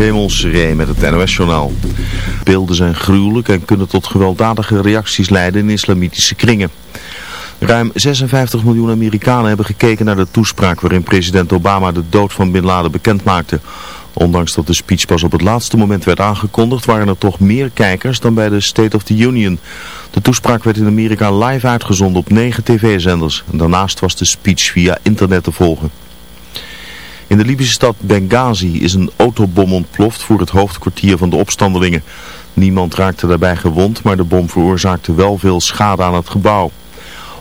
Raymond met het NOS-journaal. Beelden zijn gruwelijk en kunnen tot gewelddadige reacties leiden in islamitische kringen. Ruim 56 miljoen Amerikanen hebben gekeken naar de toespraak waarin president Obama de dood van Bin Laden bekendmaakte. Ondanks dat de speech pas op het laatste moment werd aangekondigd, waren er toch meer kijkers dan bij de State of the Union. De toespraak werd in Amerika live uitgezonden op negen tv-zenders. Daarnaast was de speech via internet te volgen. In de Libische stad Benghazi is een autobom ontploft voor het hoofdkwartier van de opstandelingen. Niemand raakte daarbij gewond, maar de bom veroorzaakte wel veel schade aan het gebouw.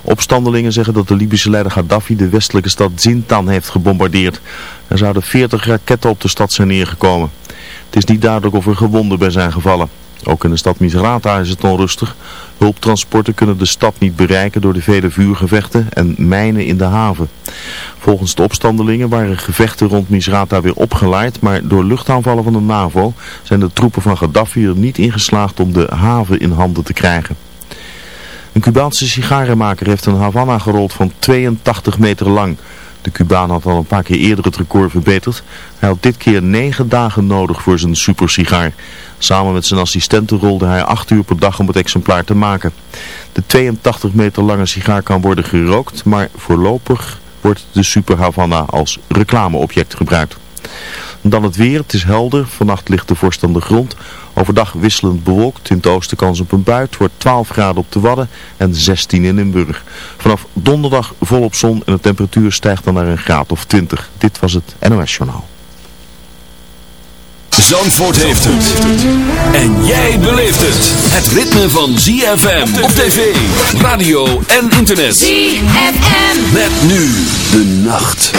Opstandelingen zeggen dat de Libische leider Gaddafi de westelijke stad Zintan heeft gebombardeerd. Er zouden 40 raketten op de stad zijn neergekomen. Het is niet duidelijk of er gewonden bij zijn gevallen. Ook in de stad Misrata is het onrustig. Hulptransporten kunnen de stad niet bereiken door de vele vuurgevechten en mijnen in de haven. Volgens de opstandelingen waren gevechten rond Misrata weer opgeleid, maar door luchtaanvallen van de NAVO zijn de troepen van Gaddafi er niet ingeslaagd om de haven in handen te krijgen. Een Cubaanse sigarenmaker heeft een Havana gerold van 82 meter lang. De Cubaan had al een paar keer eerder het record verbeterd. Hij had dit keer 9 dagen nodig voor zijn supersigaar. Samen met zijn assistenten rolde hij 8 uur per dag om het exemplaar te maken. De 82 meter lange sigaar kan worden gerookt, maar voorlopig wordt de Super Havana als reclameobject gebruikt. Dan het weer, het is helder, vannacht ligt de vorst aan de grond. Overdag wisselend bewolkt, in het oosten kans op een buit, wordt 12 graden op de Wadden en 16 in Limburg. Vanaf donderdag volop zon en de temperatuur stijgt dan naar een graad of 20. Dit was het NOS Journaal. Zandvoort heeft het. En jij beleeft het. Het ritme van ZFM op tv, radio en internet. ZFM. Met nu de nacht.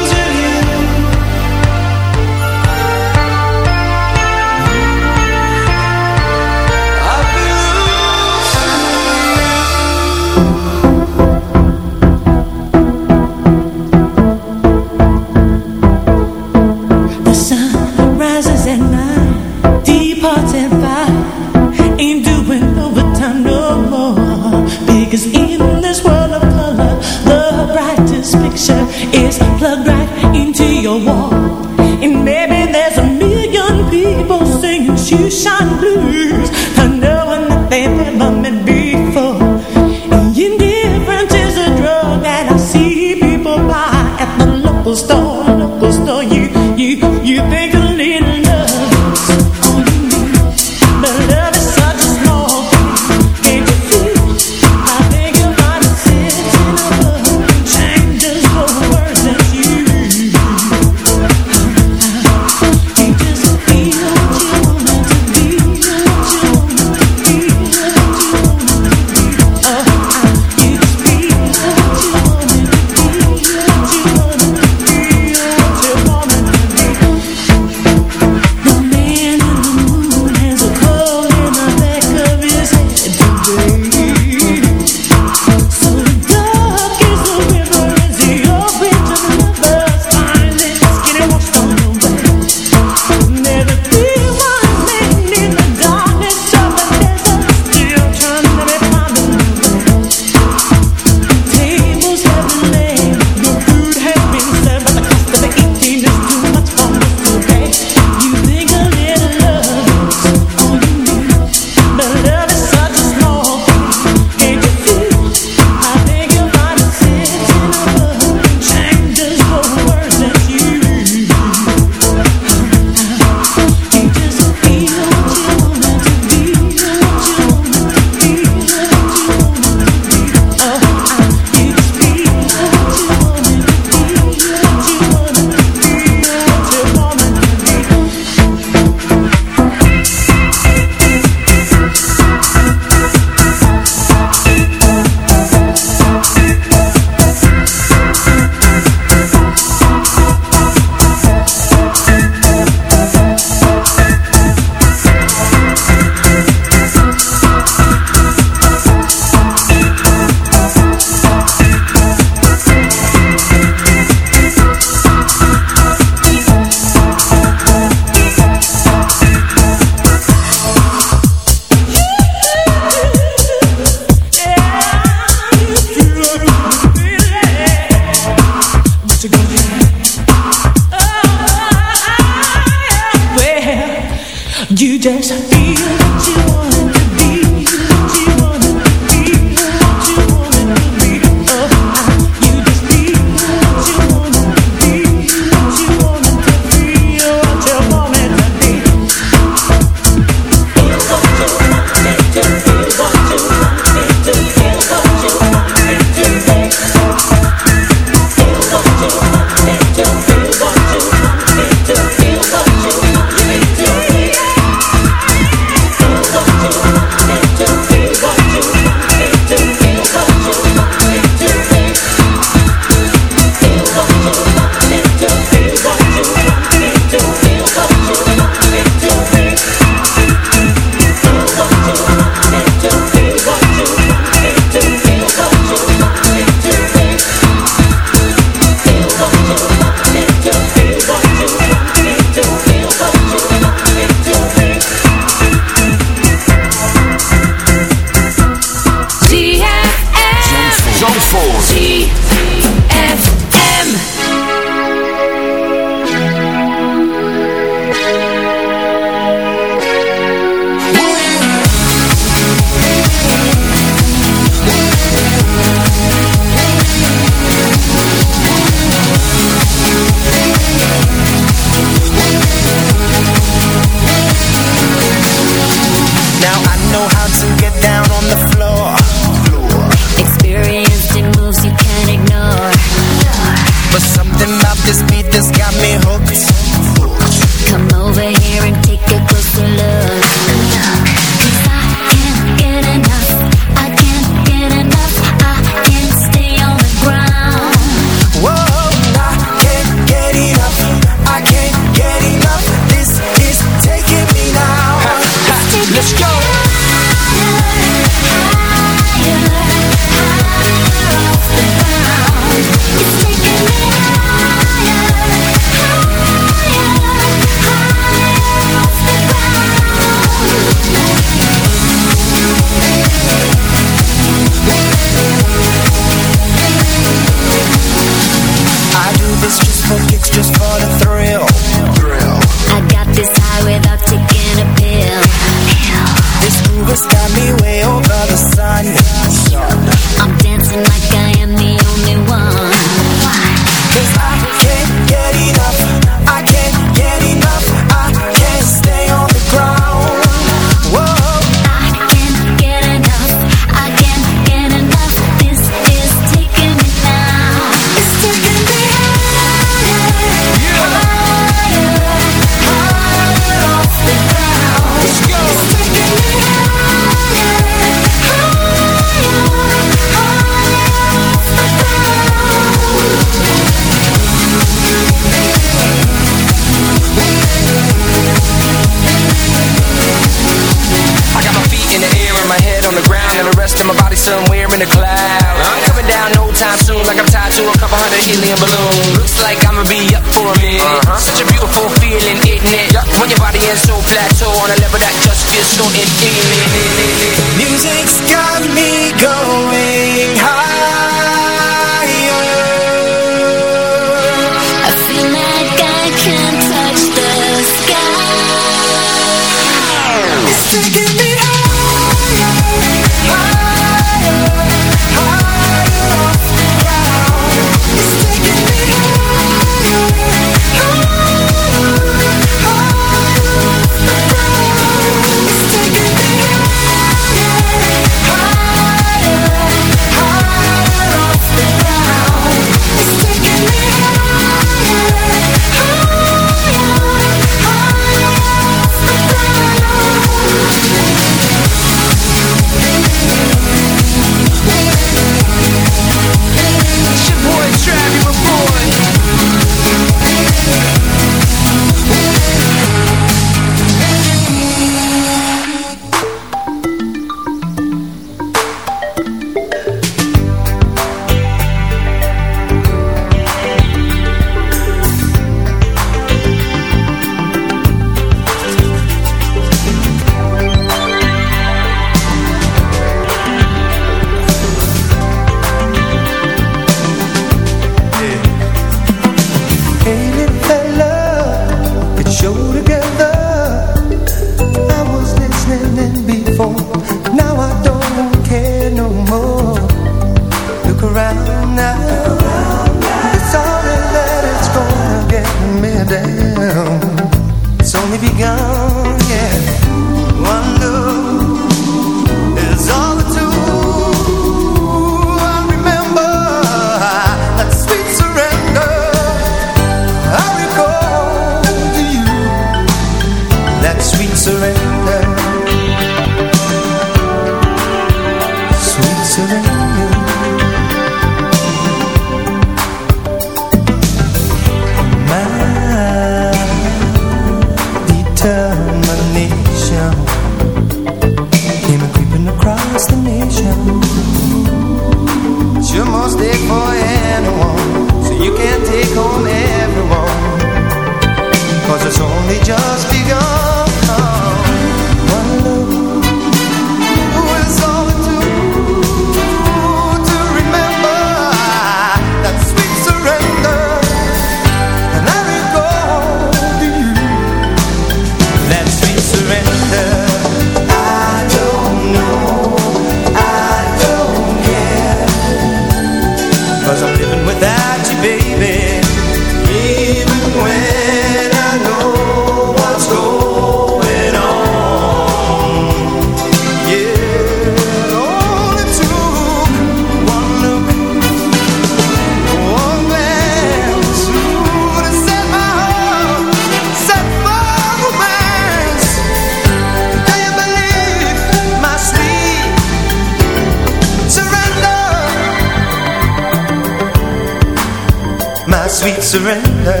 surrender.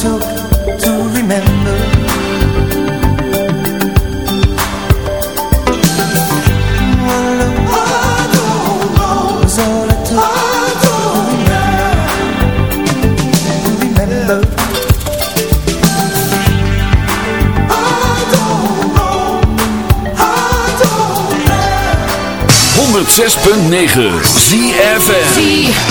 took to remember. Well, 106.9 ZFM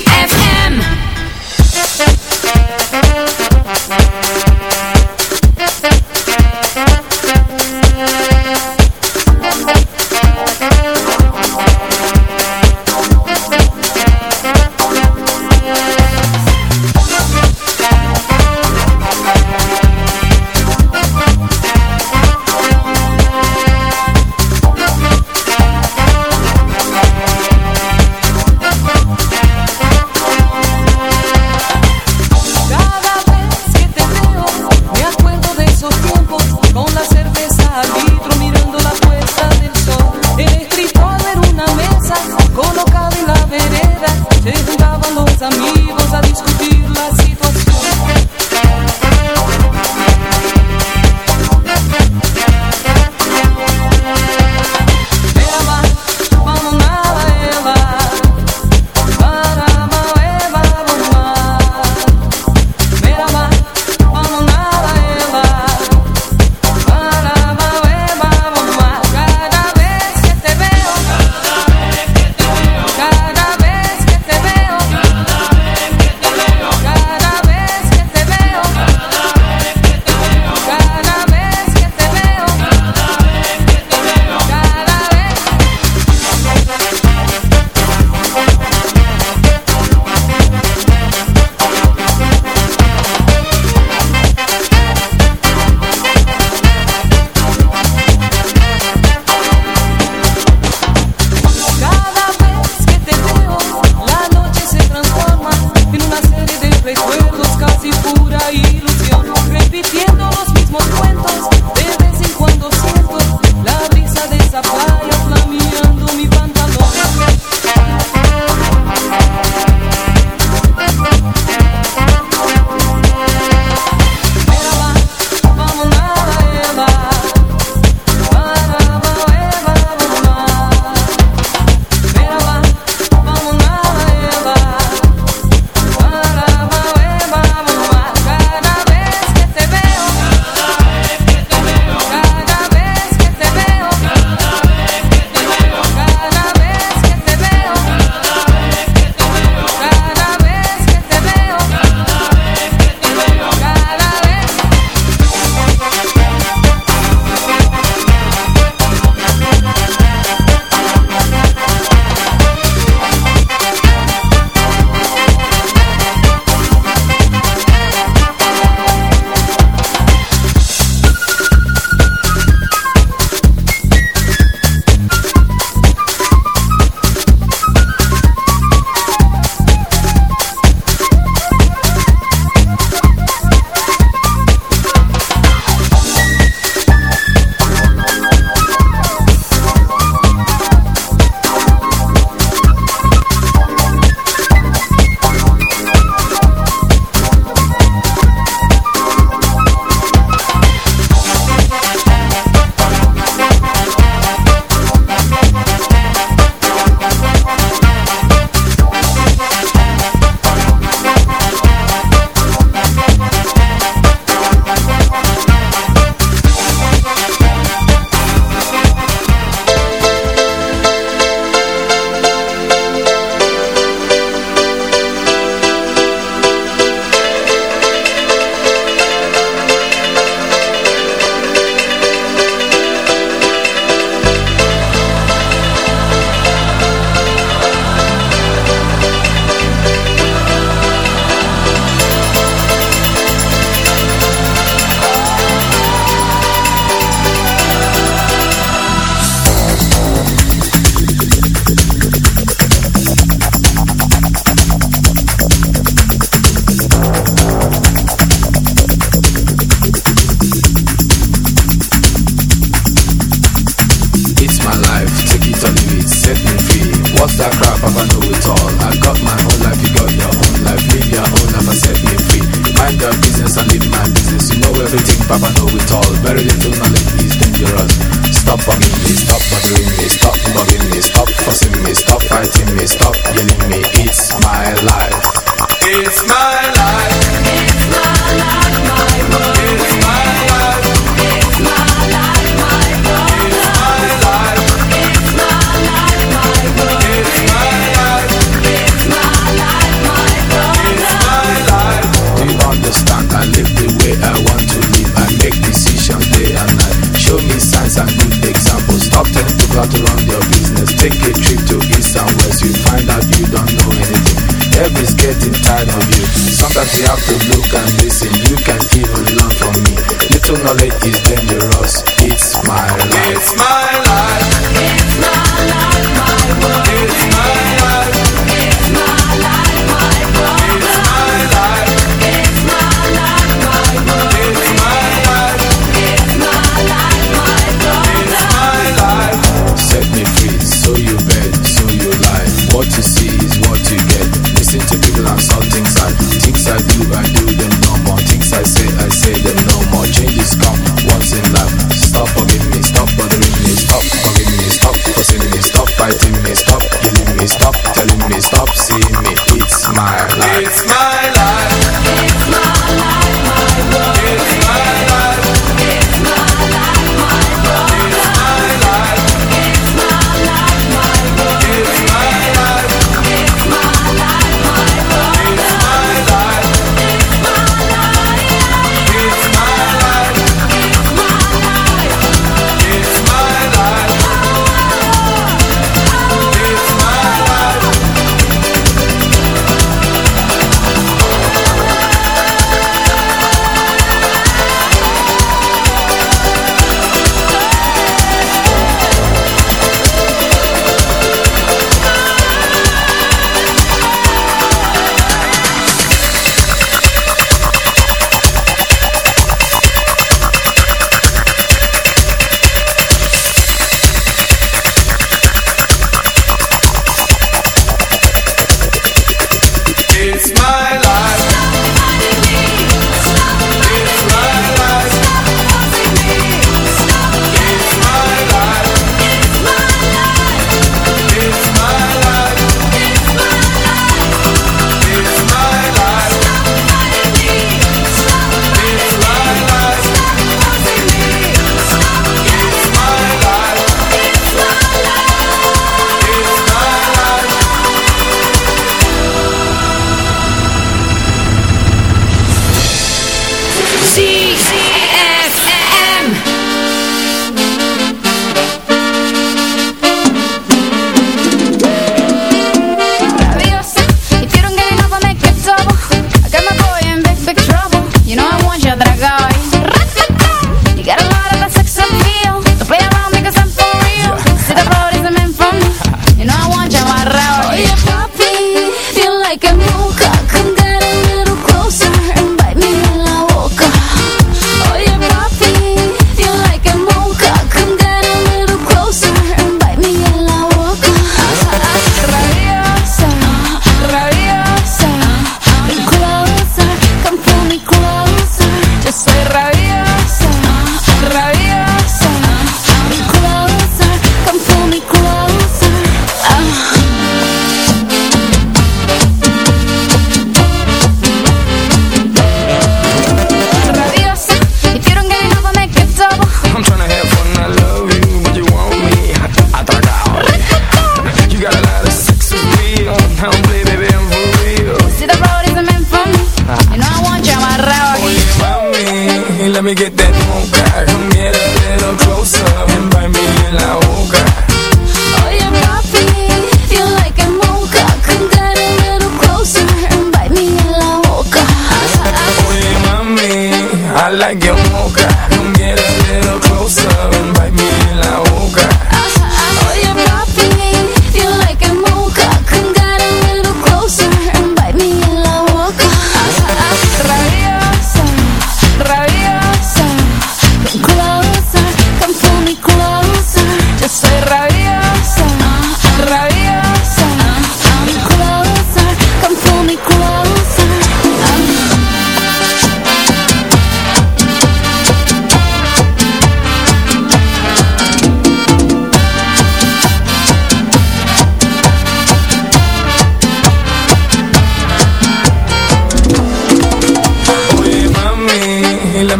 me get that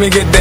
let me get that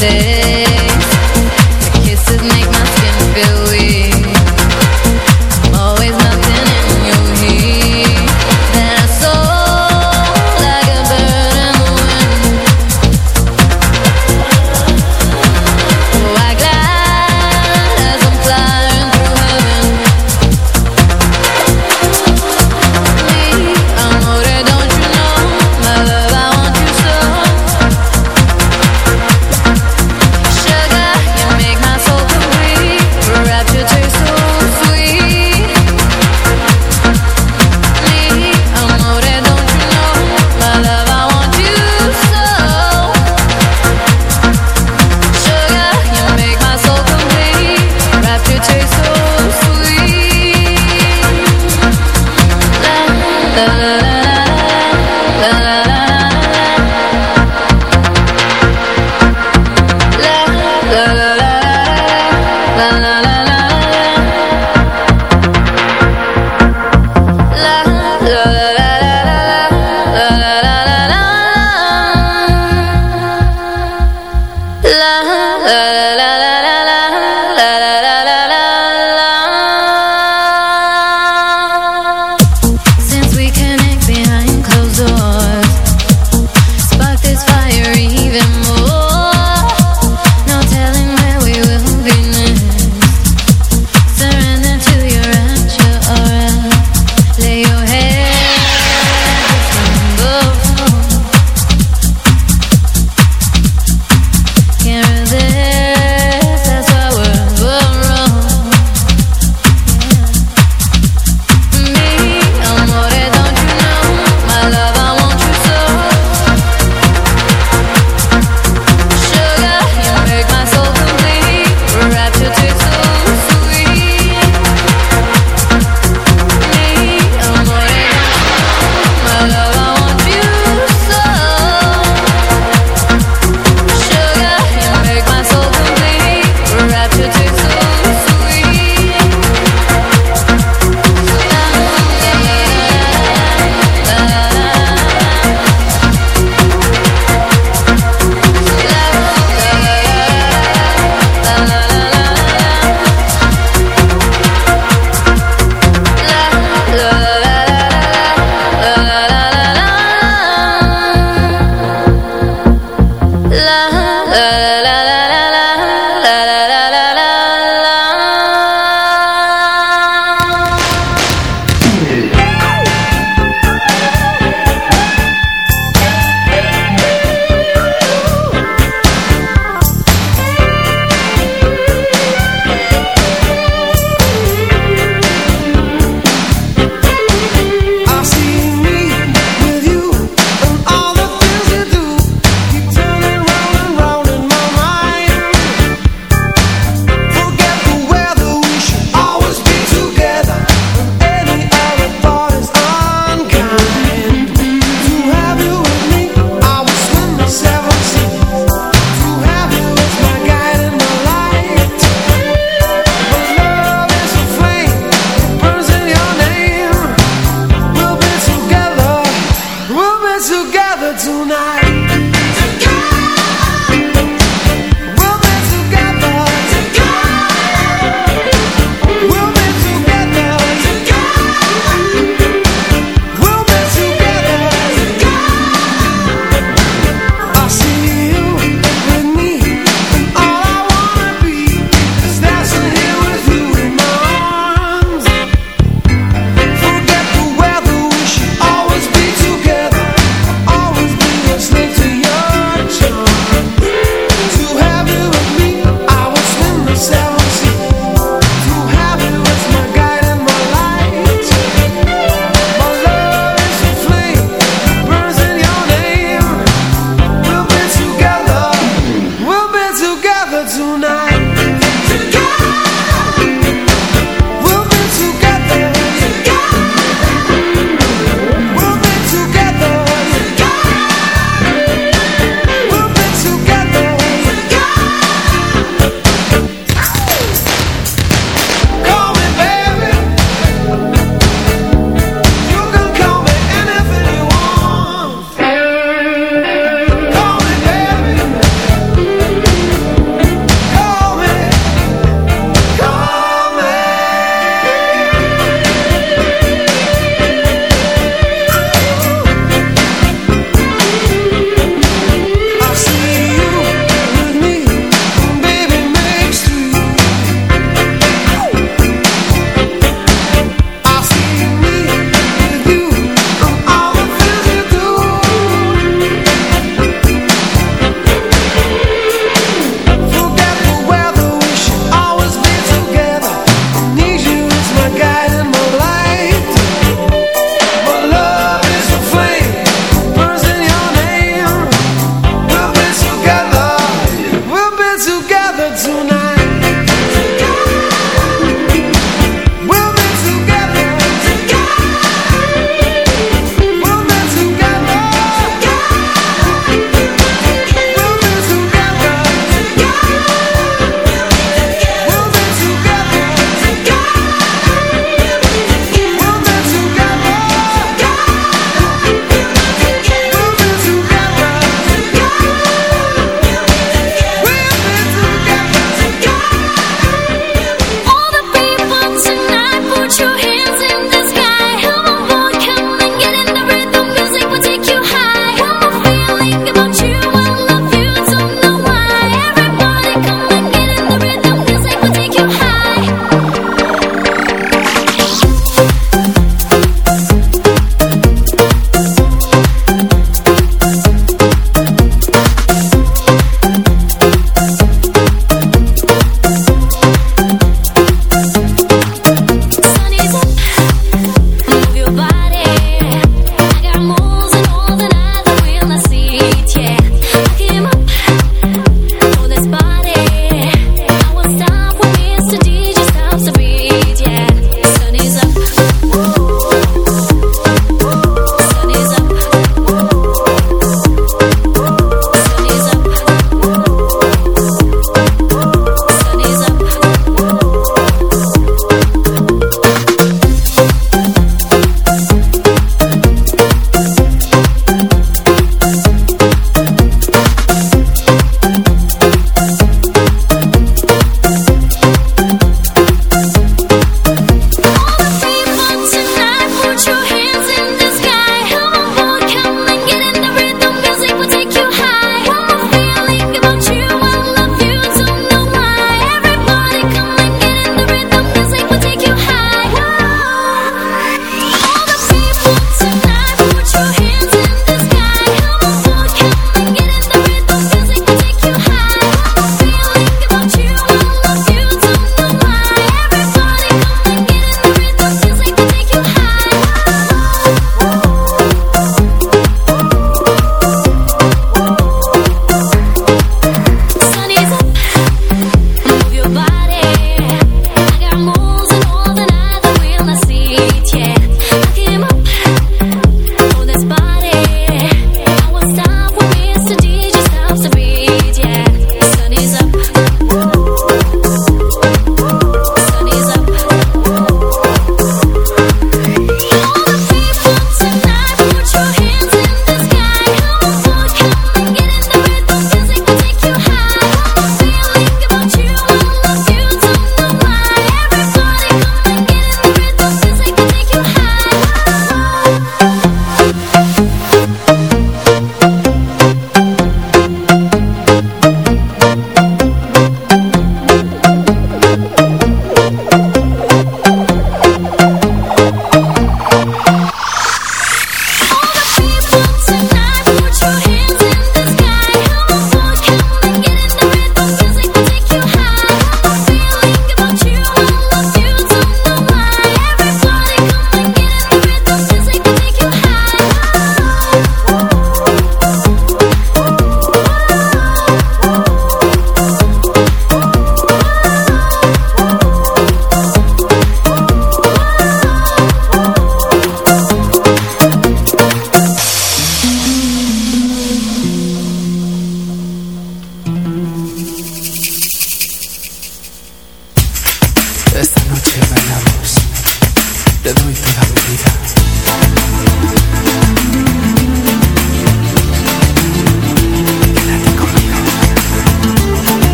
usted.